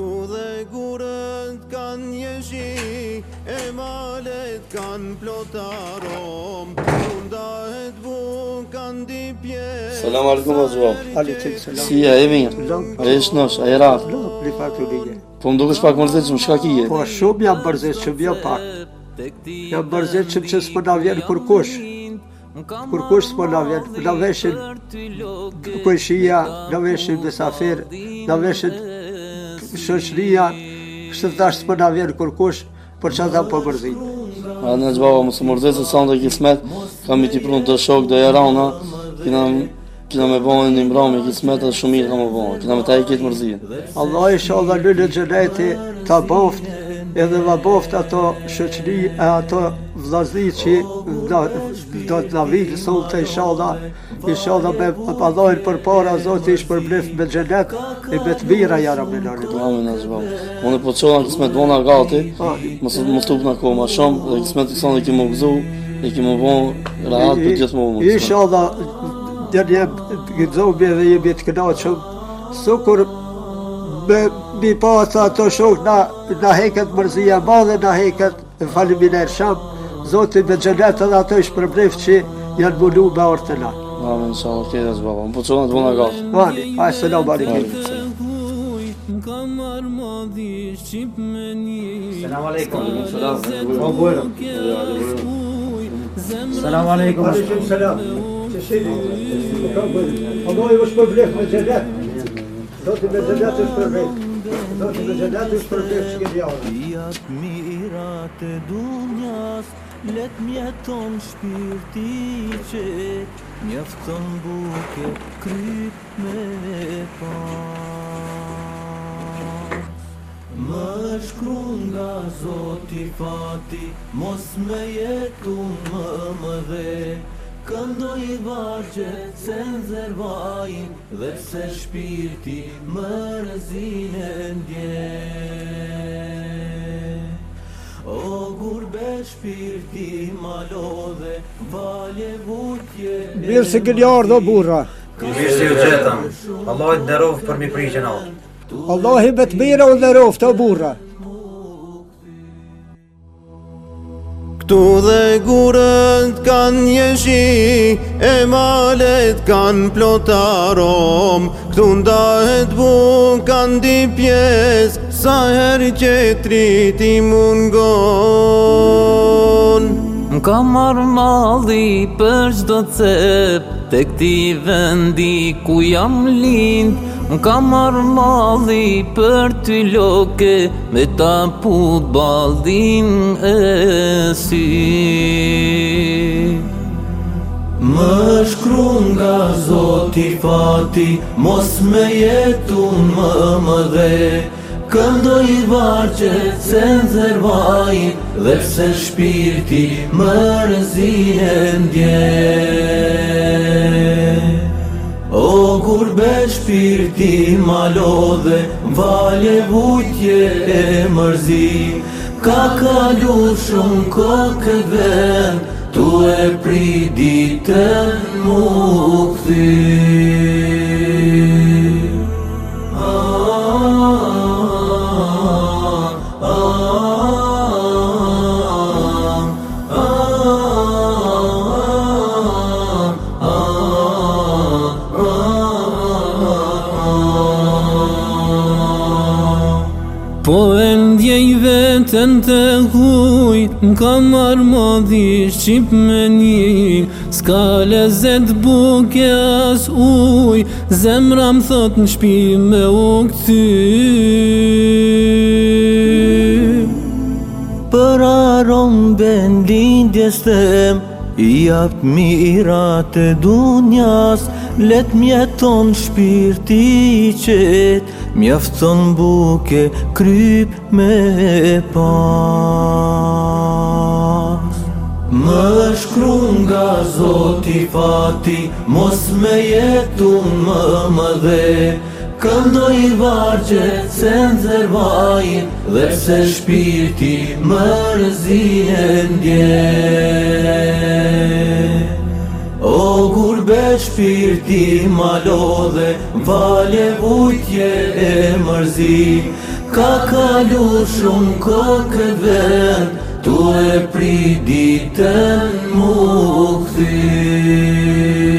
Tu dhe gurët kanë njëshi, e malet kanë plotarom Unda Tu nda e kanë di pje Salam alikum, o zhvam. salam. Si, e minë, a e shë nësh, a e ratë. Lëgë, pli pak të rige. Po më dukësh pak rëzit që më shka kije. Po, shumë jam bërzit, që vjo pak. Jam bërzit që më që së përna vjenë kur kush. Kur kush së përna vjenë, në veshën... Kërë kërë kërë kërë kërë kërë shëshlija, së të ashtë për në kërkush, për që ta për po përzinë. A në që baba, më së mërzit, se sa në kismet, kam i ti prunë të shok dhe jarana, kina, kina me bëhen një mbrami, kismet e shumir kam me bëhen, kina me ta i kitë mërzit. Allah i shalla lëllë gjëreti ta boft, edhe va boft ato shëqli e ato vlazi që do të na vijë sot te shalla i shalla be padoj për para zot i shpërblet me xhelek i bet bira ja rabelani do amin as bab unë po çojam të smet vona gati mos mos tub na koma shom dhe të të son dhe ti më gzu dhe ti më von rahat për gjithë më mund inshallah dhe dhe gjithë u dhe i bet të dau çu sukur be bi pa sa të shoh na heket mërzia e madhe na heket falimin e Zoti i me edhe ato ishë përbrefë që janë bulu me orë të lanë. Mame, në të baba. Më përcunë të vëna gafë. Vani, hajë, së lau, bari, këllë. Salam aleikum. Salam. Salam. Selam Salam. Salam. Salam. Salam. Salam. Salam. Salam. Salam. Salam. Salam. me Salam. Salam. Salam. Salam. Salam. Salam. Salam të gjendet është Pijat mirat e dunjas, let mjeton shpirti që Mjafton buke kryp me pa Më shkru nga zoti fati Mos me jetu më më dhe Këndoj i vazhqet, se në zervajin, dhe se shpirti më rëzin e ndje. O gurbe shpirti, malo dhe, valje vujtje e Mirë si gënjardë dhe burra. Mirë si ju gjetëm, Allah të nderovë për mi prigjën o. Allah i më të mirë o nderovë të burra. Tu dhe gurët kanë njëshi, e malet kanë plotarom, Këtu nda e të bukë kanë di pjesë, sa herë që tri ti mund gonë. Më ka marrë mali për shdo të te të këti vendi ku jam lindë, Nka marrë madhi për ty loke Me ta put badhin e si Më shkru nga zoti fati Mos me jetu më më dhe Këndo i varqe sen nëzër vajin Dhe pse shpirti më rëzien djenë O kur shpirti pyrë ma lodhe, valje vujtje e mërzi Ka kalu shumë ko këtë ven, tu e pri ditë më këthi vetën të huj Më ka marrë shqip me një Ska le buke as uj Zemra më thot në shpi me u këty Për arom bendin djes të emë I jap mirat e dunjas, let mjeton shpirti i qet, mjafton buke kryp me pas. Më shkru nga zoti fati, mos me jetu më më dhe, Këndo i vargje se në zërvajin Dhe se shpirti më rëzien dje O kur be shpirti më lodhe Vale vujtje e mërzi Ka kalu shumë ka këtë vend Tu e priditën ditën më këthin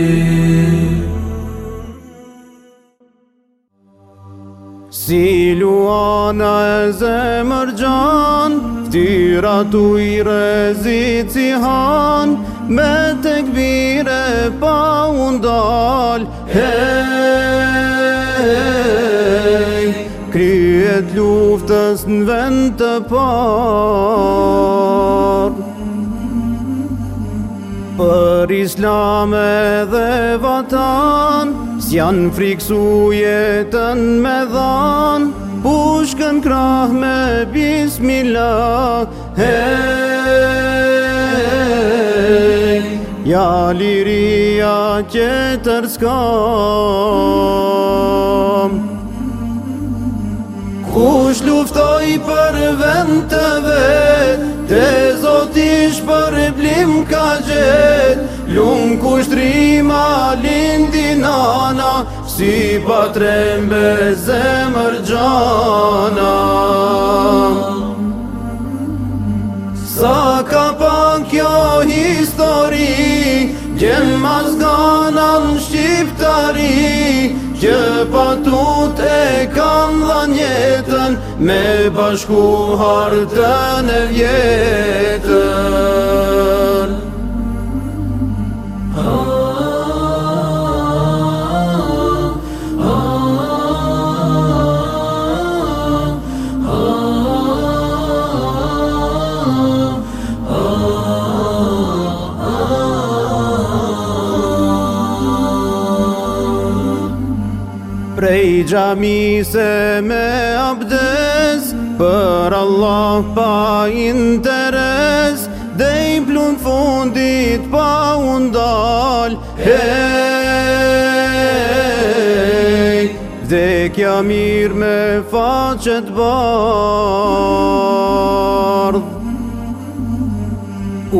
Si luana e zemër gjan Tira tu i rezi si han Me të kbire pa undal Hej Kryet luftës në vend të par Për islame dhe vatanë janë friksu jetën me dhanë Pushkën krah me bismillah Hej, ja liria që tërskam Kush luftoj për vend të vetë Te zotish për blim ka gjetë Lungë kushtrima lindi nana Si pa trembe zemër gjana Sa ka pa kjo histori Gjen mazgana në shqiptari Gjë pa tut e kam dha njetën Me bashku hartën e vjetën gjami se me abdes Për Allah pa interes Dhe i plun fundit pa undal Hej, dhe kja mirë me facet bardh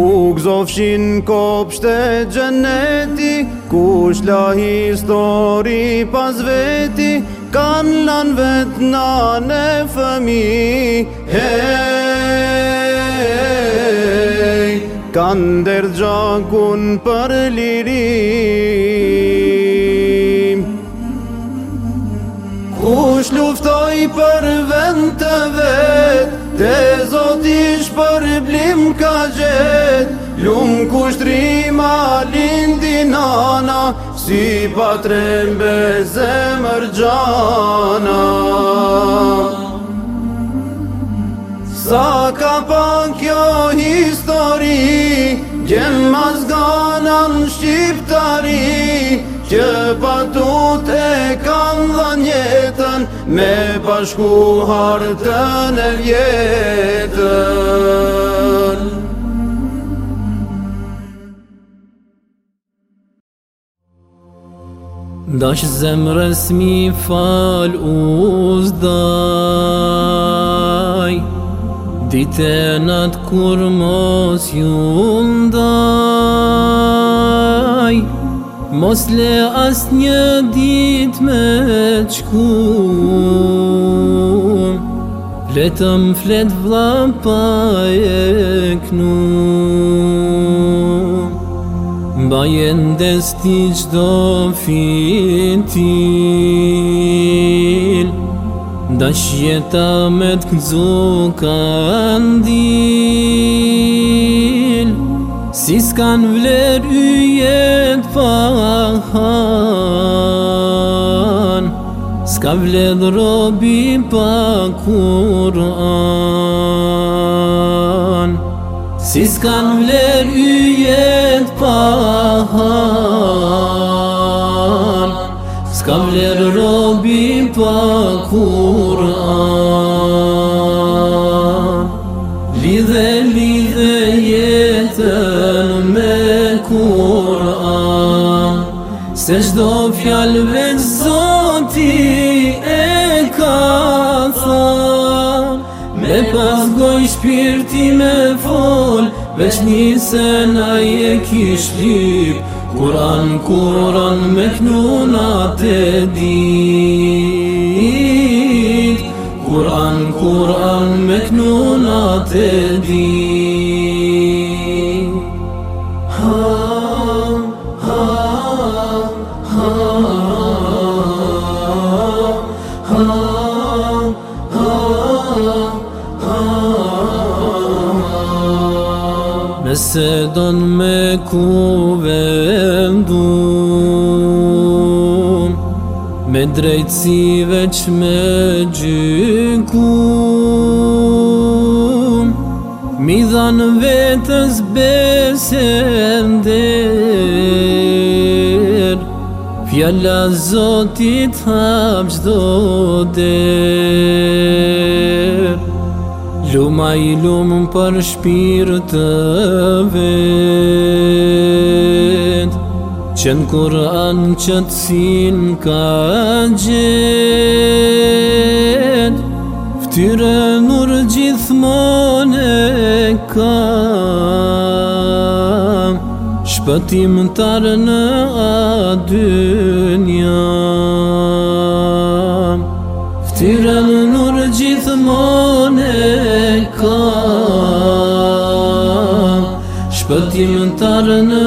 U gzofshin kopshte gjeneti Kush la histori pas veti kam lan vet nane fëmi Hej, kanë dërgjakun për lirim Kush luftoj për vend të vet Te zotish për blim ka gjet Lumë kushtrima lindi nana Si pa trembe zemër mërgjana Sa ka pan kjo histori Gjem mazgana në shqiptari Që pa tu te kam dha njetën Me pashku hartën e vjetën Dash zemrës mi fal uzdaj Dite nat kur mos ju ndaj Mos le as një dit me qkum Letëm flet vla pa e knum mbajen desti qdo fitil Da shjeta me të këzu kandil Si s'kan vler yjet pahan S'ka vled robin pa kuran Si s'kan vler u jet pahan S'kan vler robin pa kuran Lidhe, lidhe jetën me kuran Se shdo fjall në zoti e ka Me pasgoj shpirti me fon Vesh njëse na je kish lip Kuran, kuran me knuna të dit Kuran, kuran me knuna të dit don me ku vendum Me drejtësi veç me gjykum Mi dhanë vetës besen der Fjalla zotit hapë qdo der Luma i lumë për shpirë të vetë Që Kur'an kurë anë ka gjetë, Ftyre nërë gjithmonë e ka Shpëtim tarë në adynja Ftyre nërë e zaman e ka Shpëtim të tërë në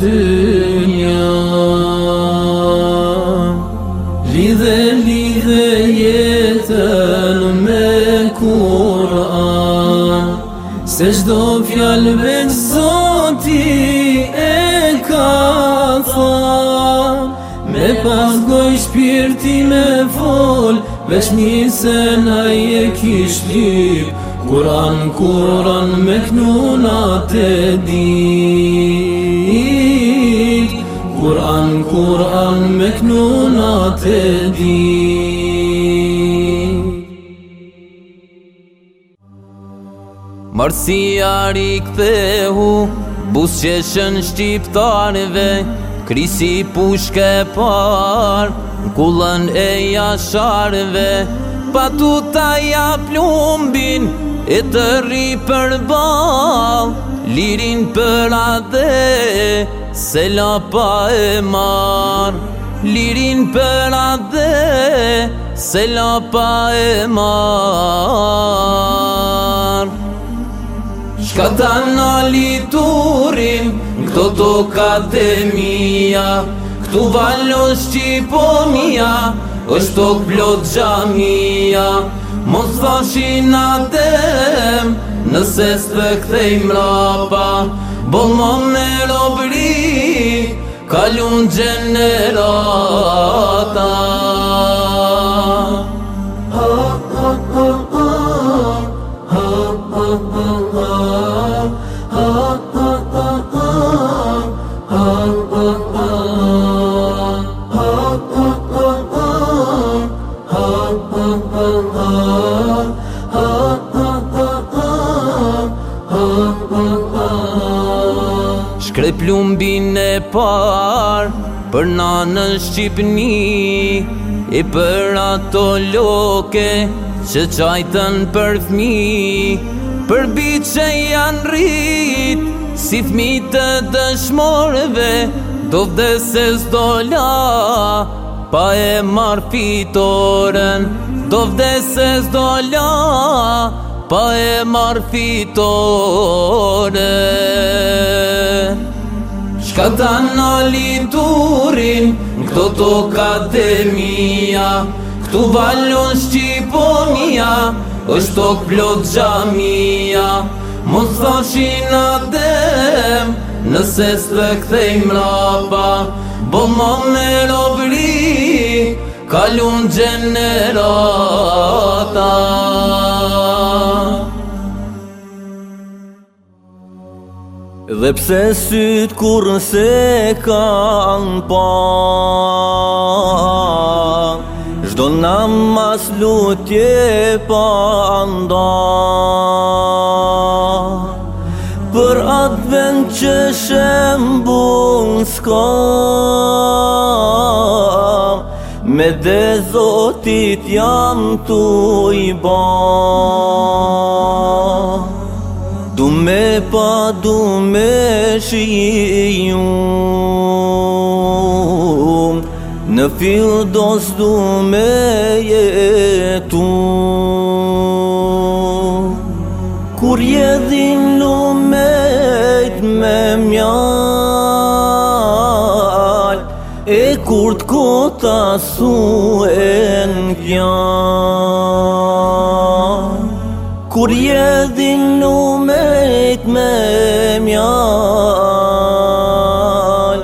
dynja Lidhe, lidhe jetën me kura Se shdo fjallë veç zotin Veç një se në je kish lip Kuran, kuran me knuna të dit Kuran, kuran me knuna të dit Mërësia rikë hu Busë shqiptarëve Krisi pushke par kullën e jasharve Pa tu ta ja plumbin E të ri për bal Lirin për adhe Se la pa e mar Lirin për adhe Se la pa e mar Ska ta në liturin, këto të e mija Këtu valo shqipo mija, është të këplot gjamija Mos fashin atem, nëse së të këthej mrapa Bol më me robri, kalun gjenerata Lumbin e par Për na në Shqipni E për ato loke Që qajtën për thmi Për bi që janë rrit Si thmi të dëshmorëve Do dhe se zdolla Pa e marë fitoren Do dhe se zdolla Pa e marë fitoren Qka ta në liturin, në këto të akademia Këtu valon Shqiponia, është të këplot gjamia Mos thashin adem, nëse së të këthej mrapa Bo më më robri, kalun gjenerata Dhe pse sytë kur nëse kanë pa Shdo në mas lutje pa nda Për atë vend që shemë s'ka Me dhe zotit jam t'u i ba me pa du me shijum Në fil dos du me jetu Kur je dhin lumejt me mjall E kur t'kota ta su e në gjall Kur je dhin lumejt me mjall fjall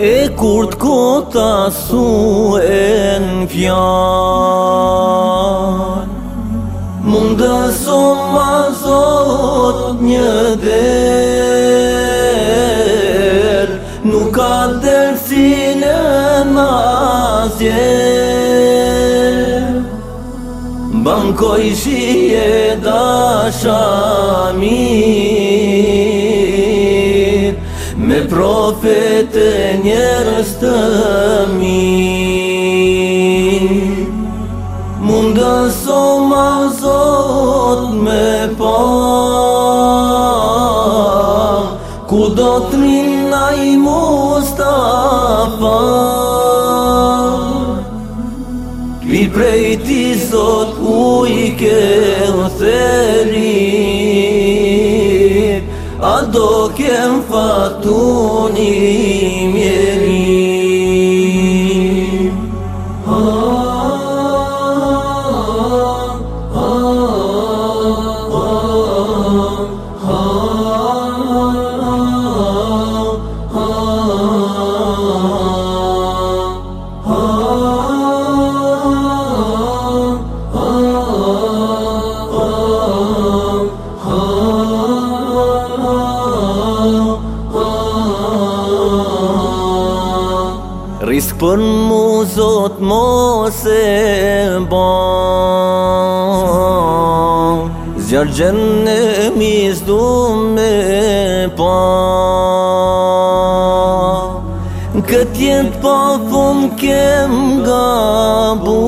E kur të kota su e në fjall Munda so ma zot një der Nuk ka der si në nasje Bankoj shi e dasha mirë profet e njerës të mi Mundës o ma zot me pa Ku do të rinna i Mustafa Kvi prej ti zot u i ke në the Tu një Fjallë gjenë e misë du me pa Këtë jetë pa thumë kemë nga bu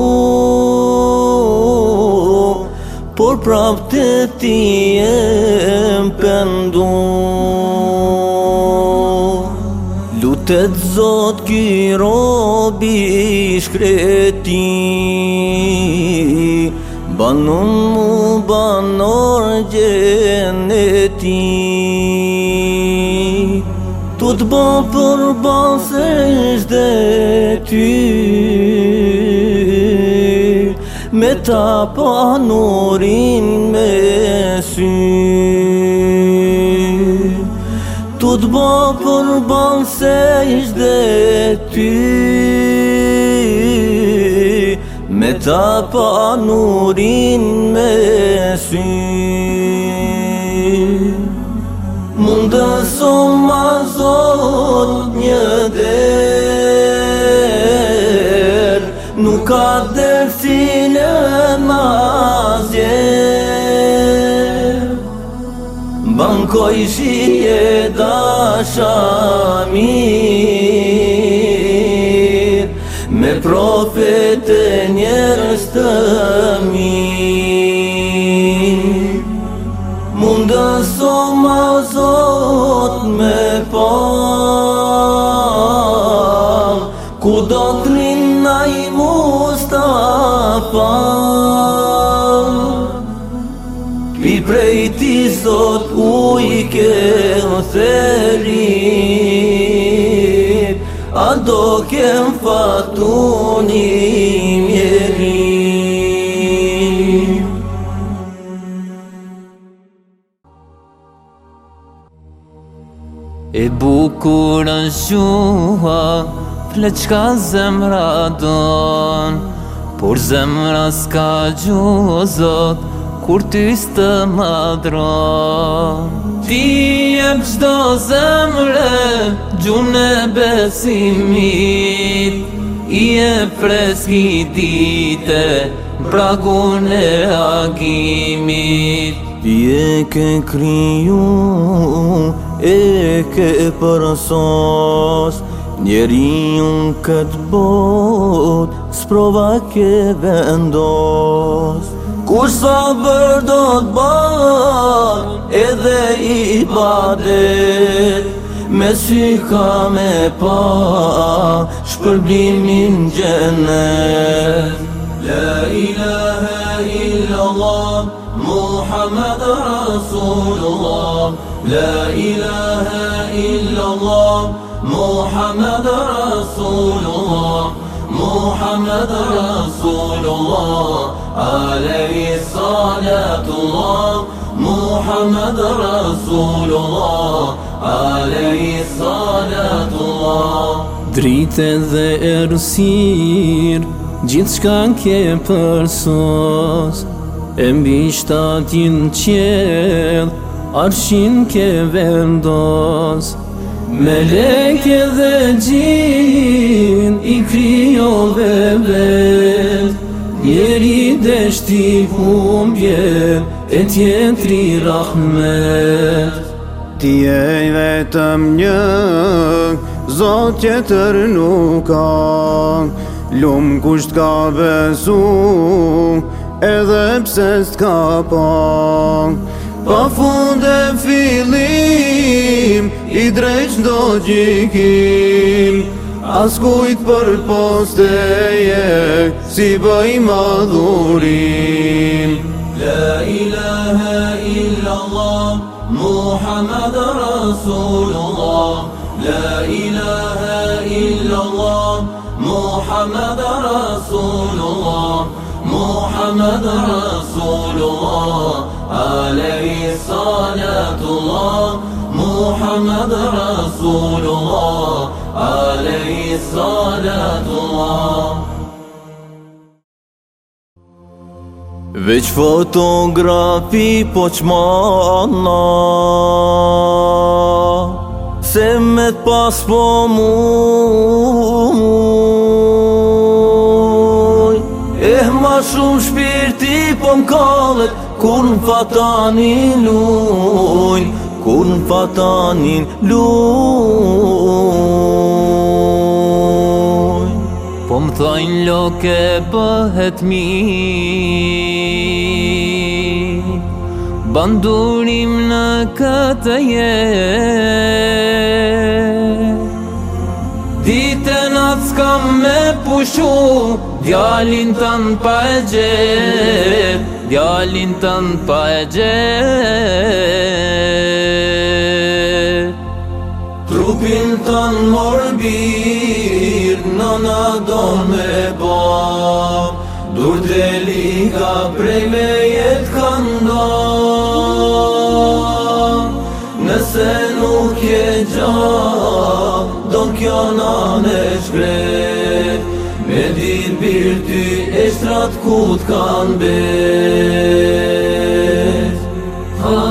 Por prapë të ti e pëndu Lutët zotë kjo robi shkretin Banon mu banor gjeneti Tu të bo për basesh dhe ty Me ta panorin po me sy Tu të bo për basesh dhe ty E të nurin me syrë Mundës o ma zorë një derë Nuk ka derë sinë ma zjerë Bankoj shi e da Profete njërës të mi Mundën sot mazot me fa Kudo krinaj mu sta fa Kli prej ti sot ujke o seri Do kem fatu një mjerim E bukurën shuha Pleçka zemra don Por zemra s'ka gju ozot Kur ty s'të madrona Ti e pëzdo zemre Gjune besimit I e freski dite Pragun e agimit Ti e ke kriju E ke përësos Njeri unë këtë bot Sprova ke vendos Kur sa bërdo të edhe i badet Me sy ka me pa shpërblimin gjenet La ilaha illallah Muhammad Rasulullah La ilaha illallah Muhammad Rasulullah محمد رسول الله عليه الصلاة الله Muhammed Rasulullah Alehi Salatullah Drite dhe erësir gjithçka shkan ke përsos E mbi shtatin qed Arshin ke vendos Meleke dhe gjin I dhe vet Njeri deshti kumbjet E tjenë rahmet Ti e vetëm një Zot jetër nuk ka Lumë kusht ka besu Edhe pse s'ka pa Pa fund e filim I drejt që gjikim As kujt për posteje Si bëj madhurim لا إله إلا الله محمد رسول الله لا إله إلا الله محمد رسول الله محمد رسول الله عليه الصلاة الله محمد رسول الله عليه الصلاة الله Veç fotografi po qmana Se me t'pas po mu eh, ma shumë shpirti po m'kallet Kur n'fatanin lujn Kur n'fatanin lujn Po m'thajn loke pëhet mirë bandurim në këtë jetë Dite në të skam me pushu, djalin të në pa e Djalin të në pa e gje Trupin të në morbir, në në do me ba Dur të liga prej me jetë kënda Nëse nuk je gjam Do kjo na me shkret Me dit bir ty E shtrat ku t'kan bet Ha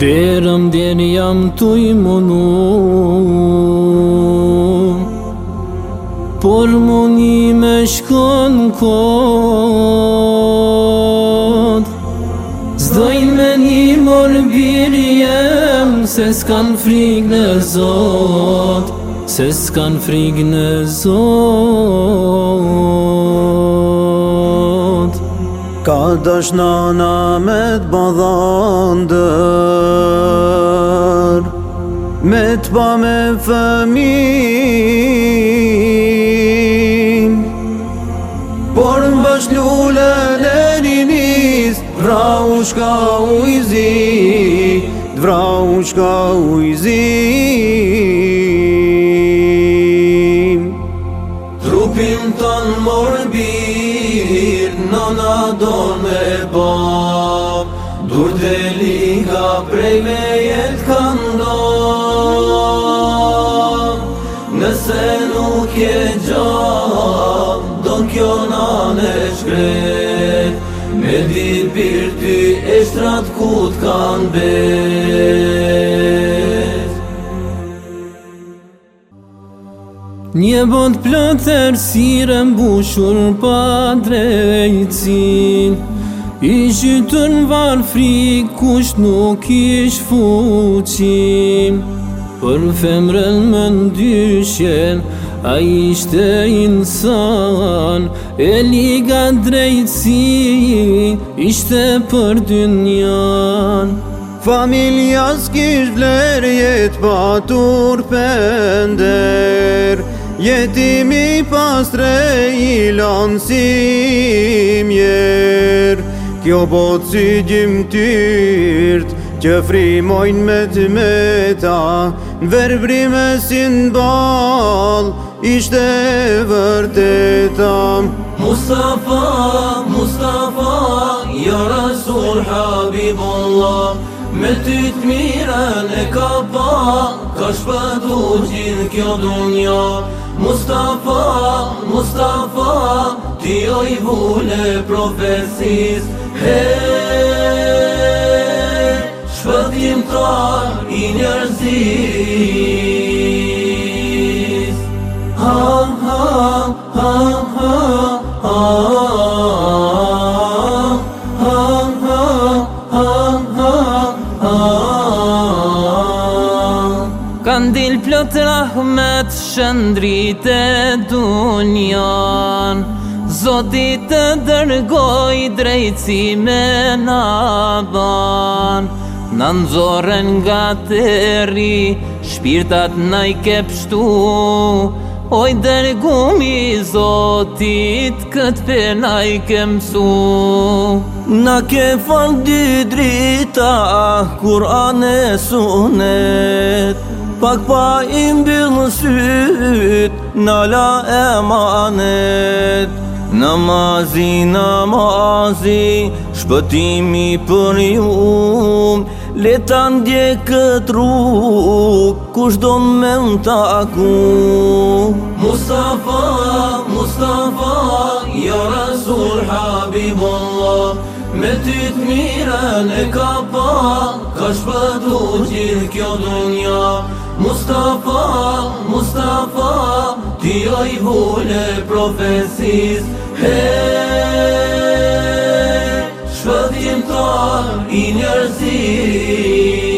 Dërëm djenë jam të i munur Hormoni me shkon kod Zdojn me një morbir jem Se s'kan frik në zot Se s'kan frik në zot Ka dash nana me t'badhandër Me t'pa me fëmi shka u i zi Dvra u shka u i zi Trupin ton morbir Në në do me ba Dur të liga prej me jetë këndo Nëse nuk je gjatë Don kjo në në shkrej di birë ty e shtrat ku t'kan bet Një bot plëtër si rëmbushur mbushur pa drejtësin I shytën varë frikë kusht nuk ish fuqin Për femrën më ndyshen, a ishte insan E liga drejtësi ishte për dy njan Familia s'kisht vler jetë pa tur pënder Jetimi pas tre i lanësim jer Kjo botë si gjim tyrt që frimojnë me të meta Në verbrime si në balë ishte vërtetam Mustafa, Mustafa, ja Rasul Habibullah Me ty të e ka pa, ka shpëtu gjithë kjo dunja Mustafa, Mustafa, ti jo i vule profesis He, shpëtim ta, i njerëzis plot rahmet shëndrit e dunjan Zoti të dërgoj drejci me naban Në nëzoren nga të ri, shpirtat në i kepshtu Oj dërgumi Zotit këtë pena i kemësu Në ke falë dy drita, kur anë e sunet Pak pa imbi në syt, në la Namazi, namazi, shpëtimi për jum Leta ndje këtë ru, kush do në me më taku Mustafa, Mustafa, ja Rasul Habibullah Me ty të mire ka pa, ka shpëtu qirë kjo dunja Mustafa, Mustafa, t'i oj hule profesis, He, shpëdjim t'arë i njerëzit.